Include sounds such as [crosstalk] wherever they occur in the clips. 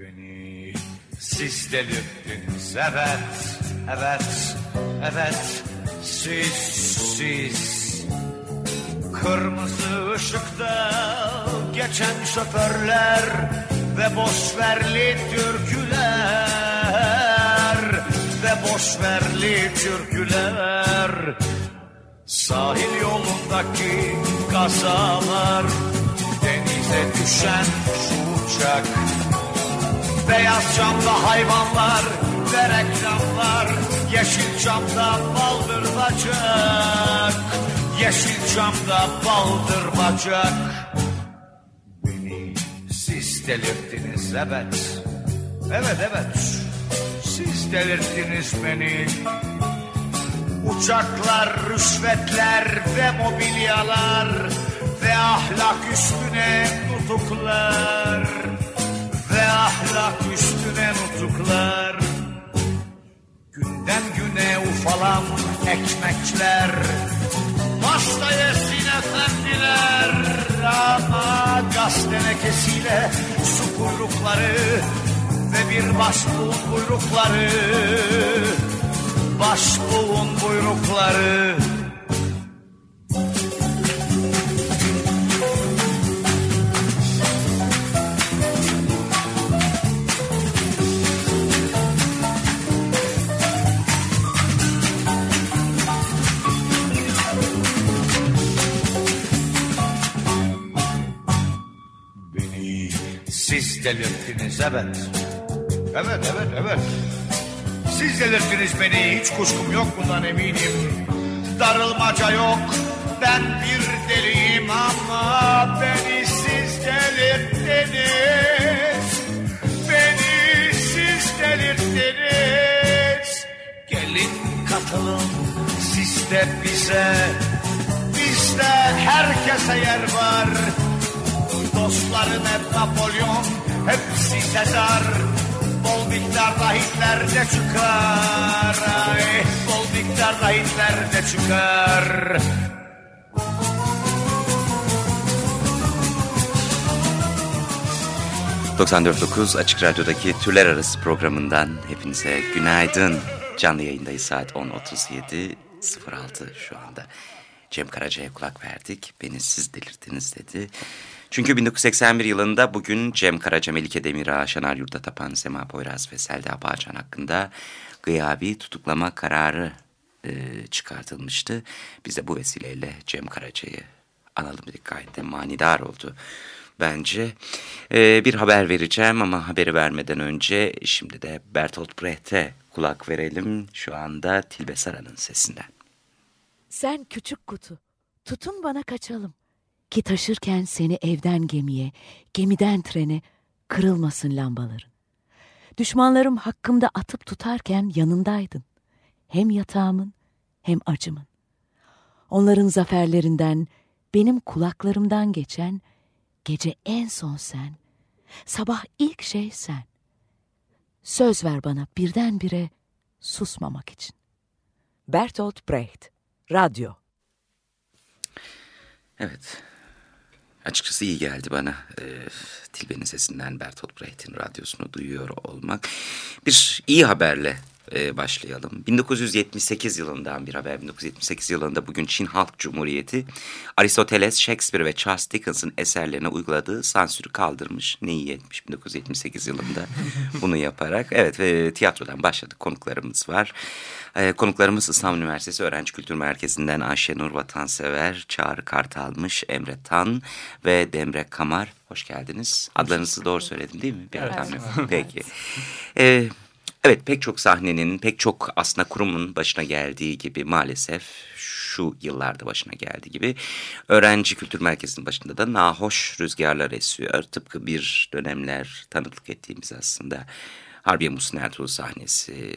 Beni. Siz delirttiniz evet, evet, evet. Siz, siz. Kırmızı ışıkta geçen şoförler ve boşverli türküler. Ve boşverli türküler. Sahil yolundaki kazalar Denize düşen şu uçak Beyaz camda hayvanlar ve reklamlar Yeşil camda baldır bacak. Yeşil camda baldır bacak. Beni siz delirttiniz evet. Evet evet. Siz delirttiniz beni. Uçaklar, rüşvetler ve mobilyalar Ve ahlak üstüne nutuklar ahlak üstüne nutuklar. Günden güne ufalan ekmekler. Pasta yesin efendiler. Ama gaz tenekesiyle su kuyrukları Ve bir başbuğun buyrukları Başbuğun buyrukları siz delirttiniz evet. Evet evet evet. Siz delirttiniz beni hiç kuşkum yok bundan eminim. Darılmaca yok ben bir deliyim ama beni siz delirttiniz. Beni siz delirttiniz. Gelin katılın siz de bize. Bizde herkese yer var. Dostların hep Napolyon, hepsi Sezar. Bol miktarda Hitler de çıkar. Ay, bol miktarda Hitler de çıkar. ...94.9 Açık Radyo'daki Türler Arası programından hepinize günaydın. Canlı yayındayız saat 10.37 06 şu anda. Cem Karaca'ya kulak verdik. Beni siz delirttiniz dedi. Çünkü 1981 yılında bugün Cem Karaca, Melike Demirağ, Şener Yurda Tapan, Sema Poyraz ve Selda Bağcan hakkında gıyabi tutuklama kararı e, çıkartılmıştı. Biz de bu vesileyle Cem Karaca'yı analım dedik gayet de manidar oldu bence. E, bir haber vereceğim ama haberi vermeden önce şimdi de Bertolt Brecht'e kulak verelim. Şu anda Tilbe Sara'nın sesinden. Sen küçük kutu, tutun bana kaçalım. Ki taşırken seni evden gemiye, gemiden trene kırılmasın lambaların. Düşmanlarım hakkımda atıp tutarken yanındaydın. Hem yatağımın hem acımın. Onların zaferlerinden, benim kulaklarımdan geçen, gece en son sen, sabah ilk şey sen. Söz ver bana birdenbire susmamak için. Bertolt Brecht, Radyo Evet. Açıkçası iyi geldi bana e, Tilbe'nin sesinden Bertolt Brecht'in radyosunu duyuyor olmak. Bir iyi haberle e, başlayalım. 1978 yılından bir haber. 1978 yılında bugün Çin Halk Cumhuriyeti Aristoteles, Shakespeare ve Charles Dickens'ın eserlerine uyguladığı sansürü kaldırmış. Ne iyi etmiş 1978 yılında [laughs] bunu yaparak. Evet ve tiyatrodan başladık. Konuklarımız var. E, konuklarımız İstanbul Üniversitesi Öğrenci Kültür Merkezi'nden Ayşenur Vatansever, Çağrı Kartalmış, Emre Tan ve Demre Kamar. Hoş geldiniz. Adlarınızı doğru söyledim değil mi? Bir evet. [laughs] Peki. Ee, evet pek çok sahnenin, pek çok aslında kurumun başına geldiği gibi maalesef şu yıllarda başına geldiği gibi öğrenci kültür merkezinin başında da nahoş rüzgarlar esiyor. Tıpkı bir dönemler tanıklık ettiğimiz aslında Harbiye Ertuğrul sahnesi,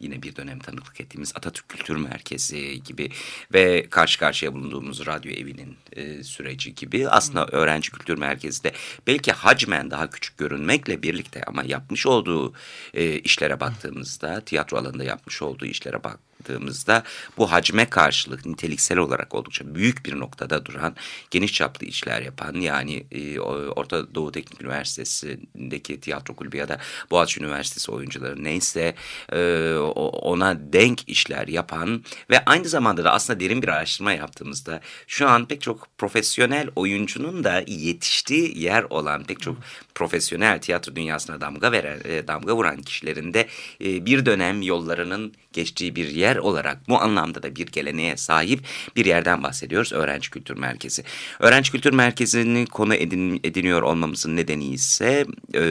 yine bir dönem tanıklık ettiğimiz Atatürk Kültür Merkezi gibi ve karşı karşıya bulunduğumuz radyo evinin e, süreci gibi. Aslında öğrenci kültür merkezi de belki hacmen daha küçük görünmekle birlikte ama yapmış olduğu e, işlere baktığımızda, tiyatro alanında yapmış olduğu işlere bak baktığımızda bu hacme karşılık niteliksel olarak oldukça büyük bir noktada duran geniş çaplı işler yapan yani e, Orta Doğu Teknik Üniversitesi'ndeki tiyatro kulübü ya da Boğaziçi Üniversitesi oyuncuları neyse e, ona denk işler yapan ve aynı zamanda da aslında derin bir araştırma yaptığımızda şu an pek çok profesyonel oyuncunun da yetiştiği yer olan pek çok profesyonel tiyatro dünyasına damga veren e, damga vuran kişilerin de bir dönem yollarının geçtiği bir yer olarak bu anlamda da bir geleneğe sahip bir yerden bahsediyoruz. Öğrenci Kültür Merkezi. Öğrenci Kültür Merkezi'ni konu edin, ediniyor olmamızın nedeni ise e,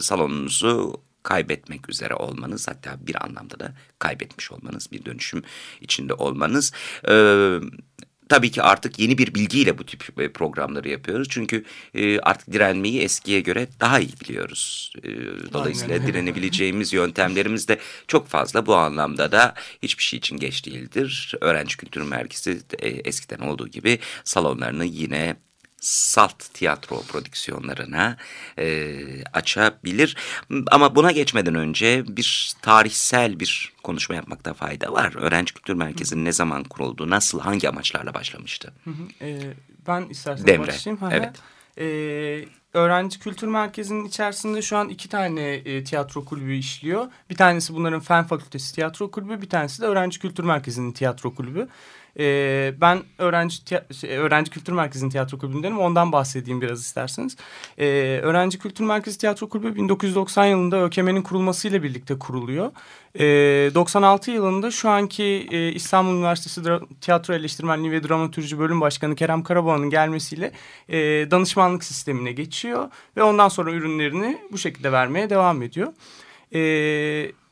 salonunuzu kaybetmek üzere olmanız hatta bir anlamda da kaybetmiş olmanız bir dönüşüm içinde olmanız. Ee, tabii ki artık yeni bir bilgiyle bu tip e, programları yapıyoruz. Çünkü e, artık direnmeyi eskiye göre daha iyi biliyoruz. E, dolayısıyla Aynen. direnebileceğimiz yöntemlerimiz de çok fazla. Bu anlamda da hiçbir şey için geç değildir. Öğrenci Kültür Merkezi eskiden olduğu gibi salonlarını yine salt tiyatro prodüksiyonlarına e, açabilir. Ama buna geçmeden önce bir tarihsel bir konuşma yapmakta fayda var. Öğrenci Kültür Merkezi'nin ne zaman kuruldu, nasıl, hangi amaçlarla başlamıştı? Hı hı. E, ben istersen Demre. başlayayım. Evet. E, Öğrenci Kültür Merkezi'nin içerisinde şu an iki tane e, tiyatro kulübü işliyor. Bir tanesi bunların Fen Fakültesi Tiyatro Kulübü, bir tanesi de Öğrenci Kültür Merkezi'nin tiyatro kulübü. E, ben öğrenci şey, öğrenci kültür merkezinin tiyatro kulübündenim. Ondan bahsedeyim biraz isterseniz. E, öğrenci kültür merkezi tiyatro kulübü 1990 yılında ÖKM'nin kurulmasıyla birlikte kuruluyor. E, 96 yılında şu anki e, İstanbul Üniversitesi Tiyatro Eleştirmenliği ve Dramatürji Bölüm Başkanı Kerem Karaboğa'nın gelmesiyle e, danışmanlık sistemine geçiyor ve ondan sonra ürünlerini bu şekilde vermeye devam ediyor. E,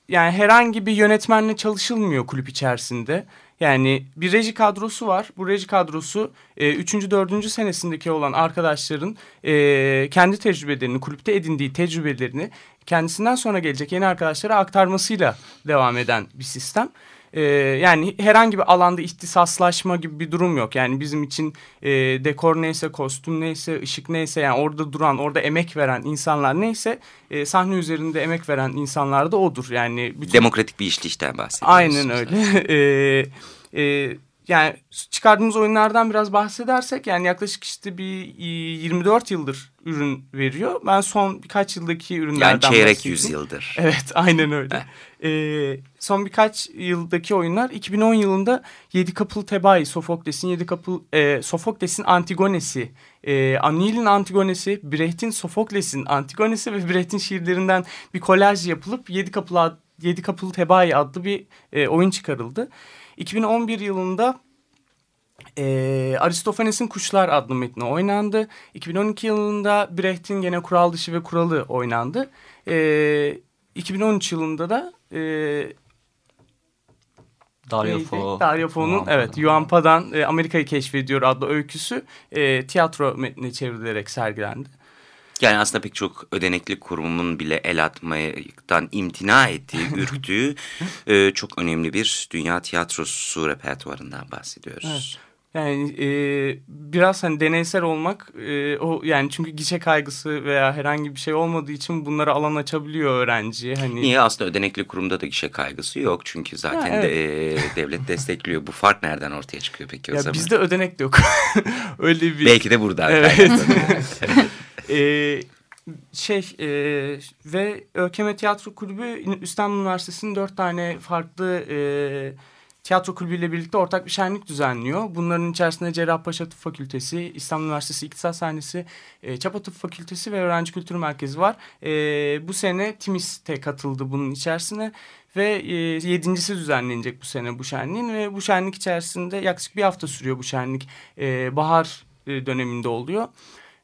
yani herhangi bir yönetmenle çalışılmıyor kulüp içerisinde. Yani bir reji kadrosu var. Bu reji kadrosu e, 3. 4. senesindeki olan arkadaşların e, kendi tecrübelerini, kulüpte edindiği tecrübelerini kendisinden sonra gelecek yeni arkadaşlara aktarmasıyla devam eden bir sistem. Ee, yani herhangi bir alanda ihtisaslaşma gibi bir durum yok. Yani bizim için e, dekor neyse, kostüm neyse, ışık neyse yani orada duran, orada emek veren insanlar neyse e, sahne üzerinde emek veren insanlar da odur. Yani bütün... Demokratik bir işleyişten bahsediyoruz. Aynen öyle. [laughs] e, e, yani çıkardığımız oyunlardan biraz bahsedersek yani yaklaşık işte bir 24 yıldır ürün veriyor. Ben son birkaç yıldaki ürünlerden Yani çeyrek yüzyıldır. [laughs] Evet aynen öyle. ee, son birkaç yıldaki oyunlar 2010 yılında Yedi Kapılı Tebai, Sofokles'in Yedi Kapılı e, Sofokles'in Antigonesi, e, Anil'in Antigonesi, Brecht'in Sofokles'in Antigonesi ve Brecht'in şiirlerinden bir kolaj yapılıp Yedi Kapılı Yedi Kapılı Tebai adlı bir e, oyun çıkarıldı. 2011 yılında e, Aristofanes'in Kuşlar adlı metni oynandı. 2012 yılında Brecht'in gene Kural Dışı ve Kuralı oynandı. E, 2013 yılında da e, Dario Fo. Dario Fo'nun evet Yuan e, Amerika'yı keşfediyor adlı öyküsü e, tiyatro metnine çevrilerek sergilendi. Yani aslında pek çok ödenekli kurumun bile el atmaktan imtina ettiği, [laughs] ürktüğü e, çok önemli bir dünya tiyatrosu repertuarından bahsediyoruz. Evet. Yani e, biraz hani deneysel olmak e, o yani çünkü gişe kaygısı veya herhangi bir şey olmadığı için bunlara alan açabiliyor öğrenci. Hani Niye aslında ödenekli kurumda da gişe kaygısı yok çünkü zaten ha, evet. de, e, devlet [laughs] destekliyor. Bu fark nereden ortaya çıkıyor peki o ya zaman? Bizde ödenek de yok. [laughs] Öyle bir Belki de buradan. Evet. [laughs] e, şey e, ve ÖKM Tiyatro Kulübü İstanbul Üniversitesi'nin dört tane farklı e, tiyatro kulübüyle birlikte ortak bir şenlik düzenliyor. Bunların içerisinde Cerrahpaşa Tıp Fakültesi, İstanbul Üniversitesi İktisat Sahnesi, e, Çapa Tıp Fakültesi ve Öğrenci Kültür Merkezi var. E, bu sene Timis'te katıldı bunun içerisine ve e, yedincisi düzenlenecek bu sene bu şenliğin ve bu şenlik içerisinde yaklaşık bir hafta sürüyor bu şenlik. E, bahar e, döneminde oluyor.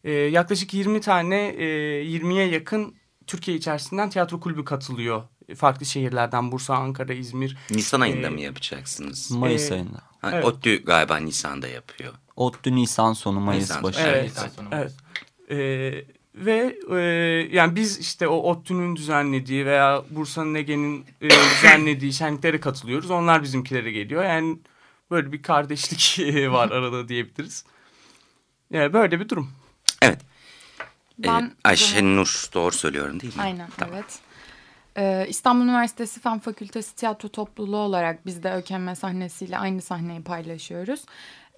E, yaklaşık 20 tane, e, 20'ye yakın Türkiye içerisinden tiyatro kulübü katılıyor. Farklı şehirlerden Bursa, Ankara, İzmir. Nisan ayında Ee, mı yapacaksınız? Mayıs Ee, ayında. Ha, evet. ODTÜ galiba Nisan'da yapıyor. ODTÜ Nisan sonu Mayıs Nisan. başı. Evet, evet. E, ve e, yani biz işte o ODTÜ'nün düzenlediği veya Bursa'nın Ege'nin e, [coughs] düzenlediği şenliklere katılıyoruz. Onlar bizimkilere geliyor. Yani böyle bir kardeşlik [laughs] var [laughs] arada diyebiliriz. Yani böyle bir durum. Evet. Ee, Ben- Ayşe Nur doğru söylüyorum değil mi? Aynen Tamam. evet. Ee, İstanbul Üniversitesi Fen Fakültesi Tiyatro Topluluğu olarak biz de ÖKM sahnesiyle aynı sahneyi paylaşıyoruz.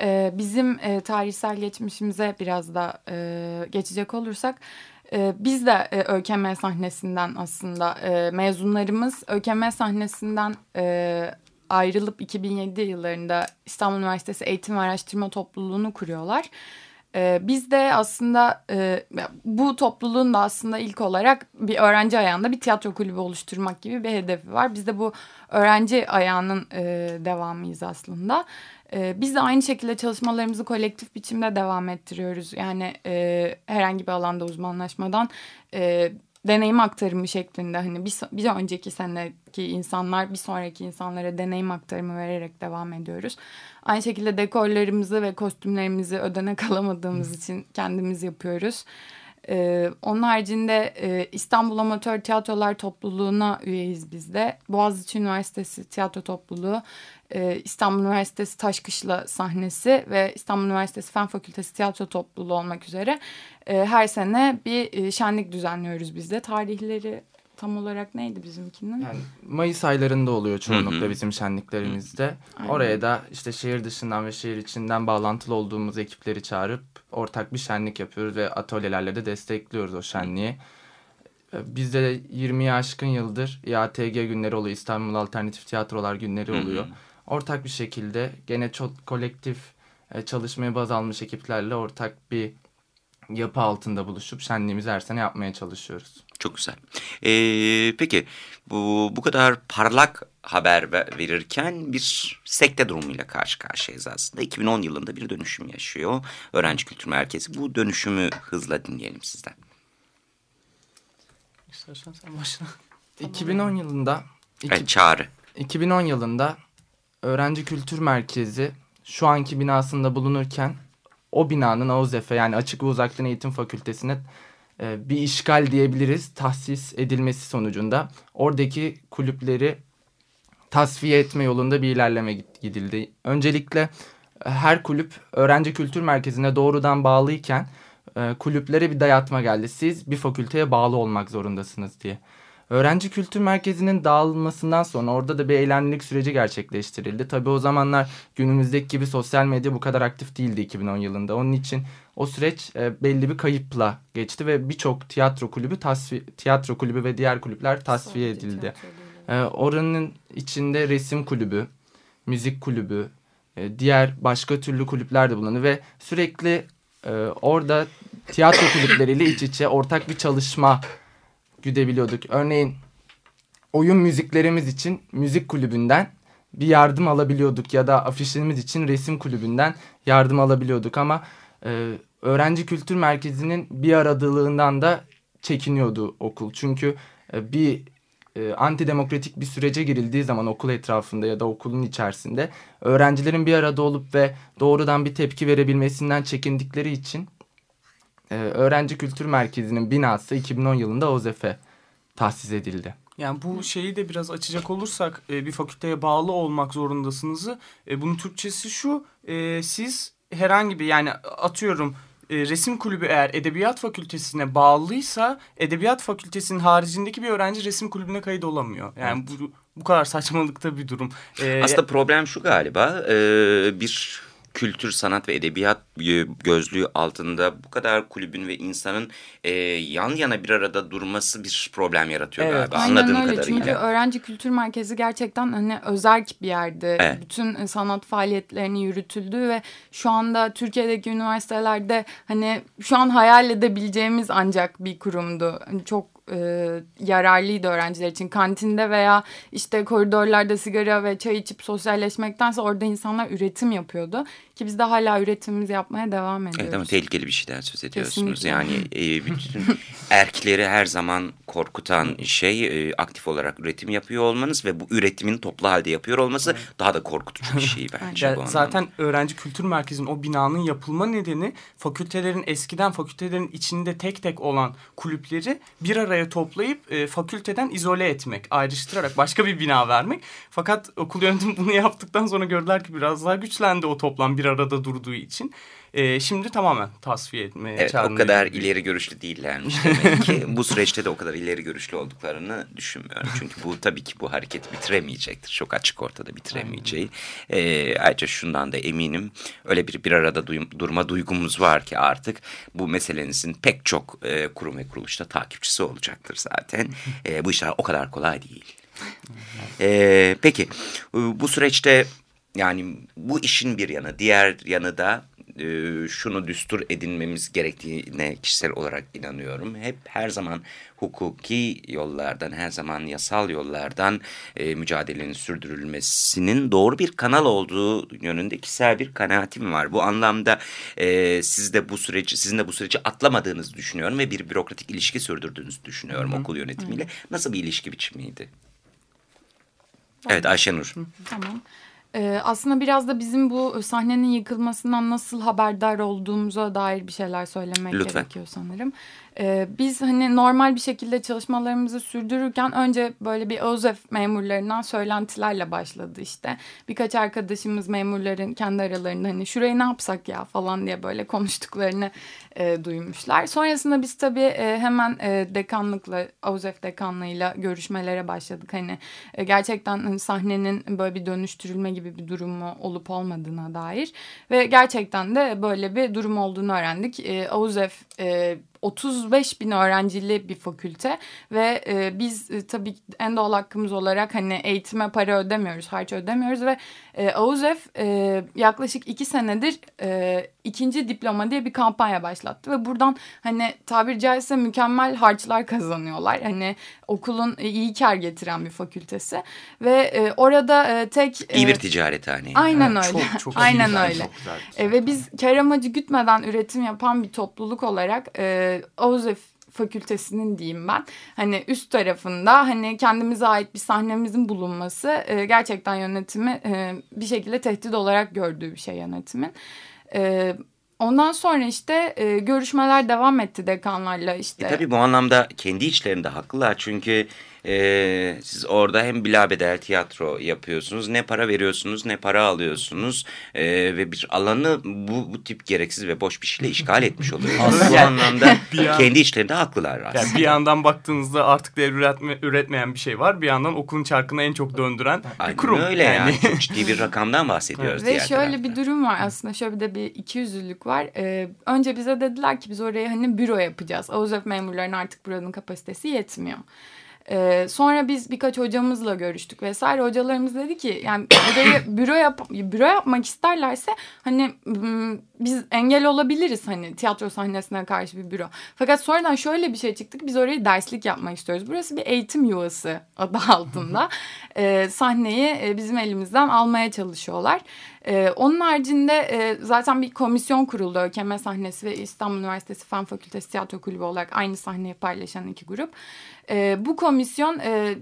Ee, bizim e, tarihsel geçmişimize biraz da e, geçecek olursak e, biz de e, ÖKM sahnesinden aslında mezunlarımız ÖKM sahnesinden ayrılıp 2007 yıllarında İstanbul Üniversitesi Eğitim ve Araştırma Topluluğunu kuruyorlar. Ee, biz de aslında e, bu topluluğun da aslında ilk olarak bir öğrenci ayağında bir tiyatro kulübü oluşturmak gibi bir hedefi var. Biz de bu öğrenci ayağının e, devamıyız aslında. E, biz de aynı şekilde çalışmalarımızı kolektif biçimde devam ettiriyoruz. Yani e, herhangi bir alanda uzmanlaşmadan deneyim aktarımı şeklinde hani bir, bir önceki seneki insanlar bir sonraki insanlara deneyim aktarımı vererek devam ediyoruz. Aynı şekilde dekorlarımızı ve kostümlerimizi ödenek [laughs] alamadığımız için kendimiz yapıyoruz. Ee, onun haricinde e, İstanbul Amatör Tiyatrolar Topluluğu'na üyeyiz biz de. Boğaziçi Üniversitesi Tiyatro Topluluğu, e, İstanbul Üniversitesi Taşkışla sahnesi ve İstanbul Üniversitesi Fen Fakültesi Tiyatro Topluluğu olmak üzere e, her sene bir e, şenlik düzenliyoruz biz de. Tarihleri tam olarak neydi bizimkinin? Yani Mayıs aylarında oluyor çoğunlukla bizim şenliklerimizde. Aynen. Oraya da işte şehir dışından ve şehir içinden bağlantılı olduğumuz ekipleri çağırıp ortak bir şenlik yapıyoruz ve atölyelerle de destekliyoruz o şenliği. Ee, Bizde 20'yi aşkın yıldır İATG günleri oluyor. İstanbul Alternatif Tiyatrolar günleri oluyor. Ortak bir şekilde gene çok kolektif e, çalışmaya baz almış ekiplerle ortak bir yapı altında buluşup şenliğimizi her sene yapmaya çalışıyoruz. Çok güzel. Ee, peki bu bu kadar parlak haber ve- verirken bir sekte durumuyla karşı karşıyayız aslında. 2010 yılında bir dönüşüm yaşıyor. Öğrenci Kültür Merkezi. Bu dönüşümü hızla dinleyelim sizden. İstersen sen başla. 2010 yılında Evet, çağrı. 2010 yılında Öğrenci Kültür Merkezi şu anki binasında bulunurken o binanın AUZEF'e yani Açık ve Uzaktan Eğitim Fakültesine e, bir işgal diyebiliriz tahsis edilmesi sonucunda oradaki kulüpleri tasfiye etme yolunda bir ilerleme gidildi. Öncelikle e, her kulüp Öğrenci Kültür Merkezi'ne doğrudan bağlıyken e, kulüplere bir dayatma geldi. Siz bir fakülteye bağlı olmak zorundasınız diye. Öğrenci Kültür Merkezi'nin dağılmasından sonra orada da bir eylemlilik süreci gerçekleştirildi. Tabii o zamanlar günümüzdeki gibi sosyal medya bu kadar aktif değildi 2010 yılında. Onun için o süreç e, belli bir kayıpla geçti ve birçok tiyatro kulübü tasfiye, tiyatro kulübü ve diğer kulüpler tasfiye edildi. E, oranın içinde resim kulübü, müzik kulübü, e, diğer başka türlü kulüpler de bulunuyor ve sürekli e, orada tiyatro kulüpleriyle iç içe ortak bir çalışma güdebiliyorduk. Örneğin oyun müziklerimiz için müzik kulübünden bir yardım alabiliyorduk ya da afişlerimiz için resim kulübünden yardım alabiliyorduk ama e, öğrenci kültür merkezinin bir aradılığından da çekiniyordu okul. Çünkü e, bir e, antidemokratik bir sürece girildiği zaman okul etrafında ya da okulun içerisinde öğrencilerin bir arada olup ve doğrudan bir tepki verebilmesinden çekindikleri için e, Öğrenci Kültür Merkezi'nin binası 2010 yılında OZEF'e tahsis edildi. Yani bu şeyi de biraz açacak olursak e, bir fakülteye bağlı olmak zorundasınızı. E, bunun Türkçesi şu. e, siz herhangi bir yani atıyorum e, resim kulübü eğer edebiyat fakültesine bağlıysa edebiyat fakültesinin haricindeki bir öğrenci resim kulübüne kayıt olamıyor. Yani bu bu kadar saçmalıkta bir durum. E, Aslında problem şu galiba. e, bir kültür, sanat ve edebiyat gözlüğü altında bu kadar kulübün ve insanın e, yan yana bir arada durması bir problem yaratıyor Evet. galiba Aynen anladığım öyle. kadarıyla. Çünkü öğrenci kültür merkezi gerçekten hani özerk bir yerde. Evet. Bütün sanat faaliyetlerini yürütüldü ve şu anda Türkiye'deki üniversitelerde hani şu an hayal edebileceğimiz ancak bir kurumdu. Hani çok e, yararlıydı öğrenciler için. Kantinde veya işte koridorlarda sigara ve çay içip sosyalleşmektense orada insanlar üretim yapıyordu. Ki biz de hala üretimimizi yapmaya devam ediyoruz. Evet ama tehlikeli bir şeyden söz ediyorsunuz. Kesinlikle. Yani e, [laughs] bütün erkekleri her zaman korkutan şey e, aktif olarak üretim yapıyor olmanız ve bu üretimin toplu halde yapıyor olması daha da korkutucu bir şey [laughs] bence Ya bu anlamda. zaten öğrenci kültür merkezinin o binanın yapılma nedeni fakültelerin eskiden fakültelerin içinde tek tek olan kulüpleri bir araya toplayıp e, fakülteden izole etmek, ayrıştırarak başka bir bina vermek. Fakat okul yönetimi bunu yaptıktan sonra gördüler ki biraz daha güçlendi o toplam bir arada durduğu için. E, şimdi tamamen tasfiye etmeye Evet o kadar gibi. ileri görüşlü değillermiş demek [laughs] ki. bu süreçte de o kadar ileri görüşlü olduklarını düşünmüyorum. Çünkü bu tabii ki bu hareket bitiremeyecektir. Çok açık ortada bitiremeyeceği. Ee, ayrıca şundan da eminim öyle bir bir arada duy- durma duygumuz var ki artık bu meselenizin pek çok e, kurum ve kuruluşta takipçisi olacaktır zaten. [laughs] E, bu işler o kadar kolay değil. Ee, peki e, bu süreçte yani bu işin bir yanı diğer yanı da e, şunu düstur edinmemiz gerektiğine kişisel olarak inanıyorum. Hep her zaman hukuki yollardan her zaman yasal yollardan e, mücadelenin sürdürülmesinin doğru bir kanal olduğu yönünde kişisel bir kanaatim var. Bu anlamda e, siz de bu süreci sizin de bu süreci atlamadığınızı düşünüyorum ve bir bürokratik ilişki sürdürdüğünüzü düşünüyorum okul yönetimiyle. Nasıl bir ilişki biçimiydi? Evet Ayşenur. Tamam. Ee, aslında biraz da bizim bu sahnenin yıkılmasından nasıl haberdar olduğumuza dair bir şeyler söylemek Lütfen. gerekiyor sanırım. Ee, biz hani normal bir şekilde çalışmalarımızı sürdürürken önce böyle bir ÖZEF memurlarından söylentilerle başladı işte. Birkaç arkadaşımız memurların kendi aralarında hani şurayı ne yapsak ya falan diye böyle konuştuklarını e, duymuşlar. Sonrasında biz tabii e, hemen e, dekanlıkla, ÖZEF dekanlığıyla görüşmelere başladık. Hani e, gerçekten hani sahnenin böyle bir dönüştürülme gibi bir durumu olup olmadığına dair. Ve gerçekten de böyle bir durum olduğunu öğrendik. E, ÖZEF e, 35 bin öğrencili bir fakülte ve e, biz e, tabii en doğal hakkımız olarak hani eğitime para ödemiyoruz, harç ödemiyoruz ve e, AUZEF e, yaklaşık iki senedir e, ikinci diploma diye bir kampanya başlattı ve buradan hani tabiri caizse mükemmel harçlar kazanıyorlar. Hani okulun e, iyi kar getiren bir fakültesi ve e, orada e, tek... İyi e, bir ticarethane. Aynen Evet, öyle. çok, çok [laughs] Aynen güzel, öyle. çok güzel. E, ve biz kar amacı gütmeden üretim yapan bir topluluk olarak e, OZEF fakültesinin diyeyim ben. Hani üst tarafında hani kendimize ait bir sahnemizin bulunması e, gerçekten yönetimi e, bir şekilde tehdit olarak gördüğü bir şey yönetimin. E, ondan sonra işte e, görüşmeler devam etti dekanlarla işte. E tabii bu anlamda kendi içlerinde haklılar çünkü e, siz orada hem bilabedel tiyatro yapıyorsunuz ne para veriyorsunuz ne para alıyorsunuz e, ve bir alanı bu, bu tip gereksiz ve boş bir şeyle işgal etmiş oluyorsunuz. bu anlamda [laughs] Bir an- kendi içlerinde haklılar aslında. Yani bir yandan baktığınızda artık değer üretme, üretmeyen bir şey var. Bir yandan okulun çarkını en çok döndüren bir Aynen kurum. öyle yani. Çok ciddi bir rakamdan bahsediyoruz Ve diğer şöyle tarafta. bir durum var aslında şöyle de bir iki var. Ee, önce bize dediler ki biz oraya hani büro yapacağız. Avuzef memurların artık buranın kapasitesi yetmiyor. Ee, sonra biz birkaç hocamızla görüştük vesaire. Hocalarımız dedi ki yani [coughs] burayı büro yap büro yapmak isterlerse hani m, biz engel olabiliriz hani tiyatro sahnesine karşı bir büro. Fakat sonradan şöyle bir şey çıktık. Biz orayı derslik yapmak istiyoruz. Burası bir eğitim yuvası adı altında. Ee, sahneyi e, bizim elimizden almaya çalışıyorlar. Ee, onun haricinde e, zaten bir komisyon kuruldu. ÖKM sahnesi ve İstanbul Üniversitesi Fen Fakültesi Tiyatro Kulübü olarak aynı sahneyi paylaşan iki grup. Ee, bu komisyon e,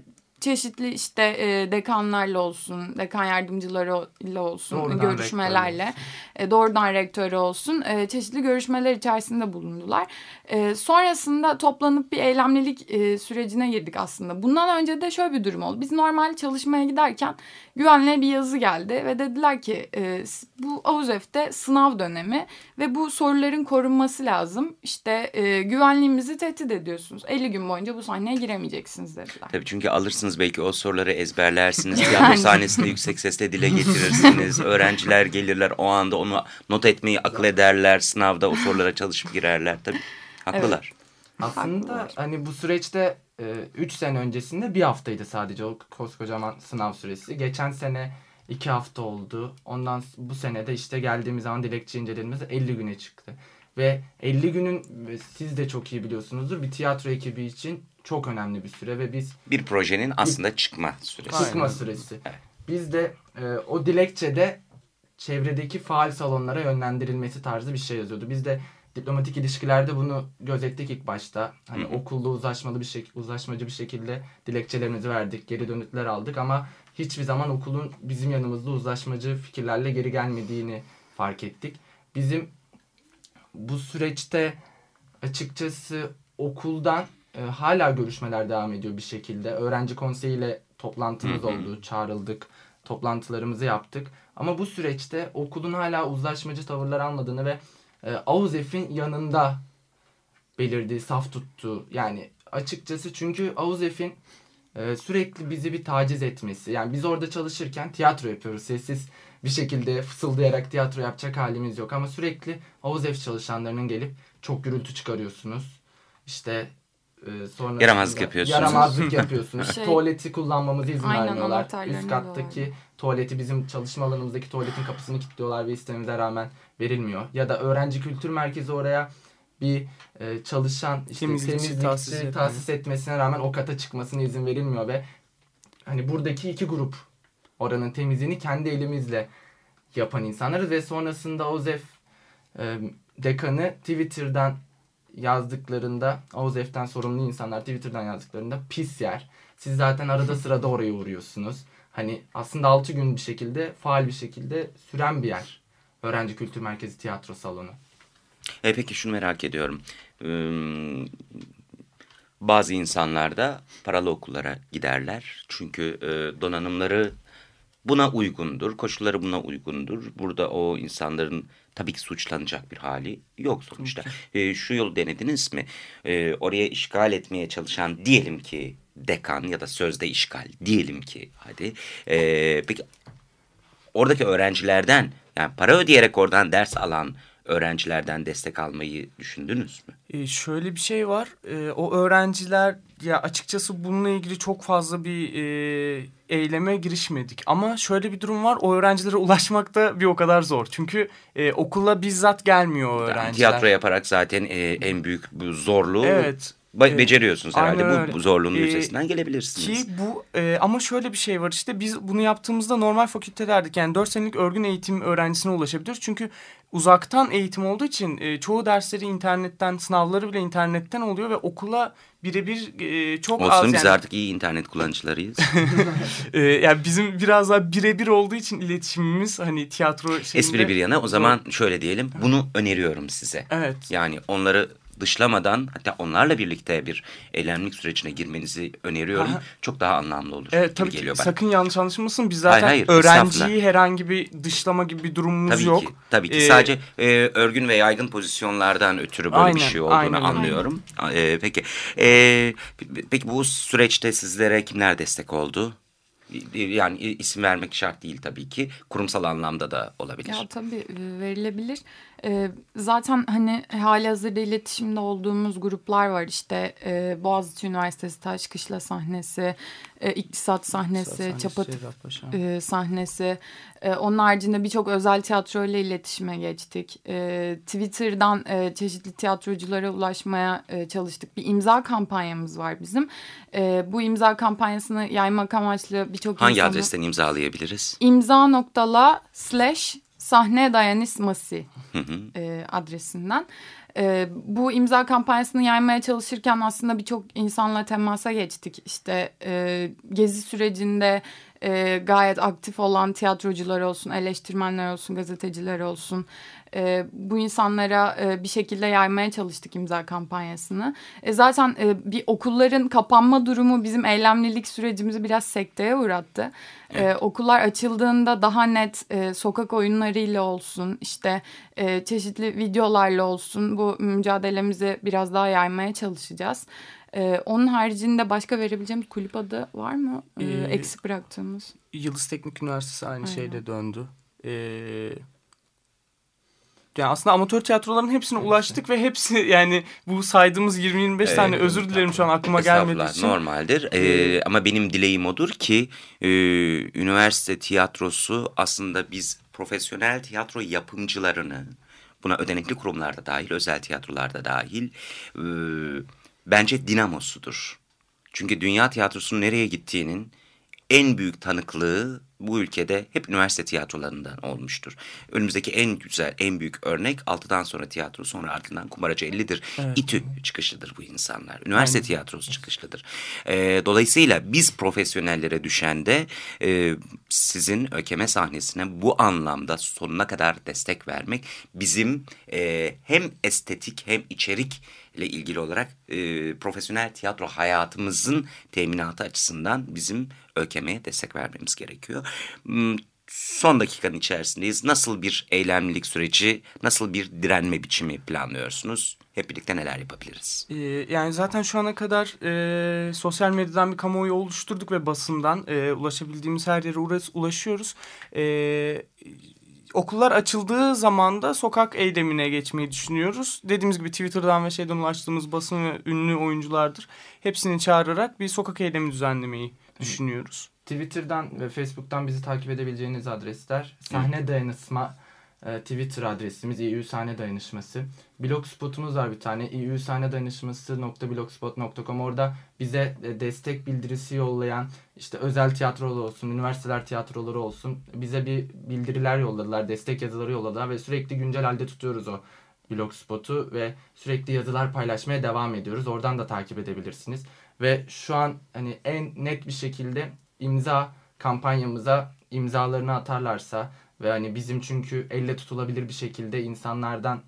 çeşitli işte e, dekanlarla olsun, dekan yardımcılarıyla olsun, Doğrudan görüşmelerle, e, doğrudan rektörü olsun, e, çeşitli görüşmeler içerisinde bulundular. E, sonrasında toplanıp bir eylemlilik e, sürecine girdik aslında. Bundan önce de şöyle bir durum oldu. Biz normal çalışmaya giderken güvenliğe bir yazı geldi ve dediler ki e, bu AUZEF'te sınav dönemi ve bu soruların korunması lazım. İşte e, güvenliğimizi tehdit ediyorsunuz. 50 gün boyunca bu sahneye giremeyeceksiniz dediler. Tabii çünkü alırsınız çalışırsınız belki o soruları ezberlersiniz. [laughs] Tiyatro sahnesinde yüksek sesle dile getirirsiniz. [laughs] Öğrenciler gelirler o anda onu not etmeyi akıl ederler. Sınavda o sorulara çalışıp girerler. Tabii haklılar. Aslında hani bu süreçte 3 sene öncesinde bir haftaydı sadece o koskocaman sınav süresi. Geçen sene 2 hafta oldu. Ondan bu sene de işte geldiğimiz zaman dilekçe incelememiz 50 güne çıktı. Ve 50 günün siz de çok iyi biliyorsunuzdur bir tiyatro ekibi için çok önemli bir süre ve biz Bir projenin aslında çıkma süresi. çıkma süresi. Biz de e, o dilekçede çevredeki faal salonlara yönlendirilmesi tarzı bir şey yazıyordu. Biz de diplomatik ilişkilerde bunu gözettik ilk başta. Hani okulda uzlaşmalı bir şekilde uzlaşmacı bir şekilde dilekçelerimizi verdik, geri dönütler aldık ama hiçbir zaman okulun bizim yanımızda uzlaşmacı fikirlerle geri gelmediğini fark ettik. Bizim bu süreçte açıkçası okuldan e, hala görüşmeler devam ediyor bir şekilde. Öğrenci konseyiyle toplantımız oldu, çağrıldık, toplantılarımızı yaptık. Ama bu süreçte okulun hala uzlaşmacı tavırlar almadığını ve e, AUZEF'in yanında belirdiği, saf tuttuğu yani açıkçası çünkü AUZEF'in e, sürekli bizi bir taciz etmesi. Yani biz orada çalışırken tiyatro yapıyoruz. Sessiz bir şekilde fısıldayarak tiyatro yapacak halimiz yok. Ama sürekli AUZEF çalışanlarının gelip çok gürültü çıkarıyorsunuz. İşte e, sonra Yaramazlık yapıyorsunuz. Yaramazlık [laughs] yapıyorsunuz. Şey- tuvaleti kullanmamıza izin Aynen, vermiyorlar. Üst kattaki tuvaleti bizim çalışma alanımızdaki tuvaletin kapısını kilitliyorlar ve istememize rağmen verilmiyor. Ya da öğrenci kültür merkezi oraya bir e, çalışan işte Temizlikçi temizlikçi, tahsis etmesine rağmen o kata çıkmasına izin verilmiyor ve hani buradaki iki grup oranın temizliğini kendi elimizle yapan insanlarız ve sonrasında OZEF e, dekanı Twitter'dan yazdıklarında OZEF'ten sorumlu insanlar Twitter'dan yazdıklarında pis yer. Siz zaten arada sırada oraya uğruyorsunuz. Hani aslında 6 gün bir şekilde faal bir şekilde süren bir yer. Öğrenci Kültür Merkezi Tiyatro Salonu. E peki şunu merak ediyorum. Bazı insanlar da paralı okullara giderler. Çünkü e, donanımları buna uygundur, koşulları buna uygundur. Burada o insanların tabii ki suçlanacak bir hali yok sonuçta. E, şu yolu denediniz mi? E, oraya işgal etmeye çalışan diyelim ki dekan ya da sözde işgal diyelim ki hadi. E, peki oradaki öğrencilerden yani para ödeyerek oradan ders alan öğrencilerden destek almayı düşündünüz mü? E, şöyle bir şey var. E, o öğrenciler ya açıkçası bununla ilgili çok fazla bir e, eyleme girişmedik. Ama şöyle bir durum var. O öğrencilere ulaşmak da bir o kadar zor. Çünkü e, okula bizzat gelmiyor o Yani öğrenciler. tiyatro yaparak zaten e, en büyük bu zorluğu Evet. Ba- Evet. beceriyorsunuz herhalde. Aynen Bu, öyle. bu zorluğun Ee, üstesinden gelebilirsiniz. Ki bu e, ama şöyle bir şey var işte biz bunu yaptığımızda normal fakültelerdeki yani 4 senelik örgün eğitim öğrencisine ulaşabiliyoruz. Çünkü uzaktan eğitim olduğu için e, çoğu dersleri internetten sınavları bile internetten oluyor ve okula birebir e, çok Olsun az biz yani, artık iyi internet kullanıcılarıyız. [laughs] e, yani bizim biraz daha birebir olduğu için iletişimimiz hani tiyatro şeyinde. Espri bir yana o zaman şöyle diyelim bunu öneriyorum size. Evet. Yani onları dışlamadan hatta onlarla birlikte bir eylemlik sürecine girmenizi öneriyorum. Aha. Çok daha anlamlı olur Evet tabii ki geliyor bana. sakın yanlış anlaşılmasın. Biz zaten Hayır, hayır, öğrenciyi herhangi bir dışlama gibi bir durumumuz Tabii yok. ki. Tabii ki. Ee, Sadece e, örgün ve yaygın pozisyonlardan ötürü böyle bir Aynen, şey olduğunu aynen anlıyorum. E, peki. E, pe- peki bu süreçte sizlere kimler destek oldu? Yani isim vermek şart değil tabii ki. Kurumsal anlamda da olabilir. Ya tabii e, verilebilir. E, zaten hani hali hazırda iletişimde olduğumuz gruplar var. İşte e, Boğaziçi Üniversitesi Taşkışla sahnesi, e, İktisat sahnesi, Sahnesi, Çapa Cevat Paşa. e, sahnesi. E, onun haricinde birçok özel tiyatro ile iletişime geçtik. E, Twitter'dan e, çeşitli tiyatroculara ulaşmaya e, çalıştık. Bir imza kampanyamız var bizim. E, bu imza kampanyasını yaymak amaçlı birçok Hangi insanı... adresten imzalayabiliriz? imza noktala slash sahne hı. e, adresinden. E, bu imza kampanyasını yaymaya çalışırken aslında birçok insanla temasa geçtik. İşte e, gezi sürecinde e, gayet aktif olan tiyatrocular olsun, eleştirmenler olsun, gazeteciler olsun. E, bu insanlara e, bir şekilde yaymaya çalıştık imza kampanyasını. E, zaten e, bir okulların kapanma durumu bizim eylemlilik sürecimizi biraz sekteye uğrattı. E, okullar açıldığında daha net e, sokak oyunlarıyla olsun, işte e, çeşitli videolarla olsun bu mücadelemizi biraz daha yaymaya çalışacağız. E, onun haricinde başka verebileceğimiz kulüp adı var mı? E, Ee, eksik bıraktığımız. Yıldız Teknik Üniversitesi aynı Aynen. şeyle döndü. Ee, yani aslında amatör tiyatroların hepsine ulaştık ve hepsi yani bu saydığımız 20-25 tane Evet, özür dilerim şu an aklıma gelmediği için. Normaldir Ee, ama benim dileğim odur ki e, üniversite tiyatrosu aslında biz profesyonel tiyatro yapımcılarını buna ödenekli kurumlarda dahil özel tiyatrolarda dahil e, bence dinamosudur. Çünkü dünya tiyatrosunun nereye gittiğinin en büyük tanıklığı bu ülkede hep üniversite tiyatrolarından olmuştur. Önümüzdeki en güzel, en büyük örnek altıdan sonra tiyatro, sonra ardından Kumaracı 50'dir. İTÜ çıkışlıdır bu insanlar. Üniversite tiyatrosu çıkışlıdır. Ee, dolayısıyla biz profesyonellere düşen de e, sizin ökeme sahnesine bu anlamda sonuna kadar destek vermek bizim e, hem estetik hem içerik ile ilgili olarak e, profesyonel tiyatro hayatımızın teminatı açısından bizim ÖKM'ye destek vermemiz gerekiyor. Hmm, Son dakikanın içerisindeyiz. Nasıl bir eylemlilik süreci, nasıl bir direnme biçimi planlıyorsunuz? Hep birlikte neler yapabiliriz? Ee, yani zaten şu ana kadar e, sosyal medyadan bir kamuoyu oluşturduk ve basından e, ulaşabildiğimiz her yere ulaşıyoruz. E, okullar açıldığı zaman da sokak eylemine geçmeyi düşünüyoruz. Dediğimiz gibi Twitter'dan ve şeyden ulaştığımız basın ve ünlü oyunculardır. Hepsini çağırarak bir sokak eylemi düzenlemeyi düşünüyoruz. Twitter'dan ve Facebook'tan bizi takip edebileceğiniz adresler sahne dayanışma e, Twitter adresimiz İYÜ Sahne Dayanışması. Blogspot'umuz var bir tane İYÜ Sahne Dayanışması.blogspot.com orada bize e, destek bildirisi yollayan işte özel tiyatrolar olsun, üniversiteler tiyatroları olsun bize bir bildiriler yolladılar, destek yazıları yolladılar ve sürekli güncel halde tutuyoruz o blogspot'u ve sürekli yazılar paylaşmaya devam ediyoruz. Oradan da takip edebilirsiniz. Ve şu an hani en net bir şekilde imza kampanyamıza imzalarını atarlarsa ve hani bizim çünkü elle tutulabilir bir şekilde insanlardan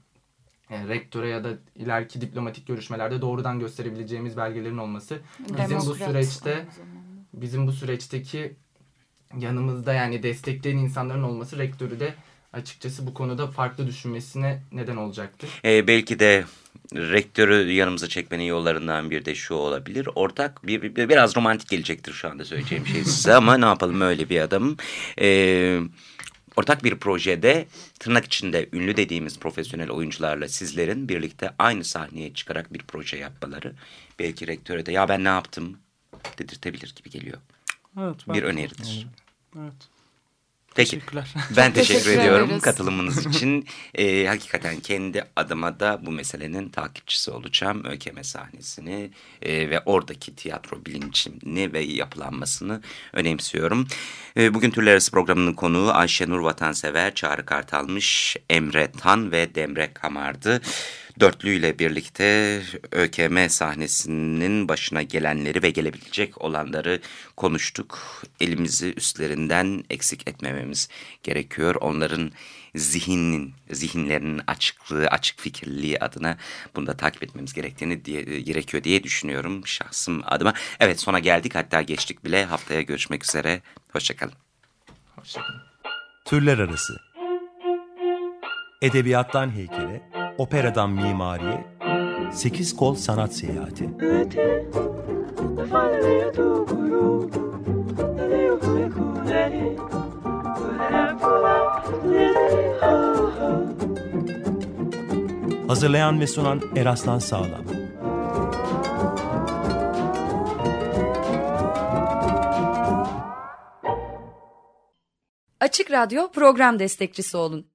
e, rektöre ya da ileriki diplomatik görüşmelerde doğrudan gösterebileceğimiz belgelerin olması bizim bu Demokrat süreçte bizim bu süreçteki yanımızda yani destekleyen insanların olması rektörü de açıkçası bu konuda farklı düşünmesine neden olacaktır. Ee, belki de rektörü yanımıza çekmenin yollarından bir de şu olabilir. Ortak bir, bir- biraz romantik gelecektir şu anda söyleyeceğim şey size ama ne yapalım öyle bir adamım. Ee, ortak bir projede tırnak içinde ünlü dediğimiz profesyonel oyuncularla sizlerin birlikte aynı sahneye çıkarak bir proje yapmaları belki rektöre de ya ben ne yaptım dedirtebilir gibi geliyor. Evet, Bir öneridir. Evet. Peki. Teşekkürler. Ben teşekkür, Teşekkür ediyorum ederiz. katılımınız için. [laughs] Ee, hakikaten kendi adıma da bu meselenin takipçisi olacağım. ÖKM sahnesini e, ve oradaki tiyatro bilincini ve yapılanmasını önemsiyorum. E, bugün Türler Arası programının konuğu Ayşenur Vatansever, Çağrı Kartalmış, Emre Tan ve Demre Kamar'dı. Dörtlüyle birlikte ÖKM sahnesinin başına gelenleri ve gelebilecek olanları konuştuk. Elimizi üstlerinden eksik etmememiz gerekiyor. Onların zihnin, zihinlerinin açıklığı, açık fikirliliği adına bunu da takip etmemiz gerektiğini diye, gerekiyor diye düşünüyorum şahsım adıma. Evet sona geldik hatta geçtik bile haftaya görüşmek üzere. Hoşçakalın. Hoşçakalın. Türler Arası Edebiyattan heykele, operadan mimariye, sekiz kol sanat seyahati. Hazırlayan ve sunan Eraslan Sağlam. Açık Radyo program destekçisi olun.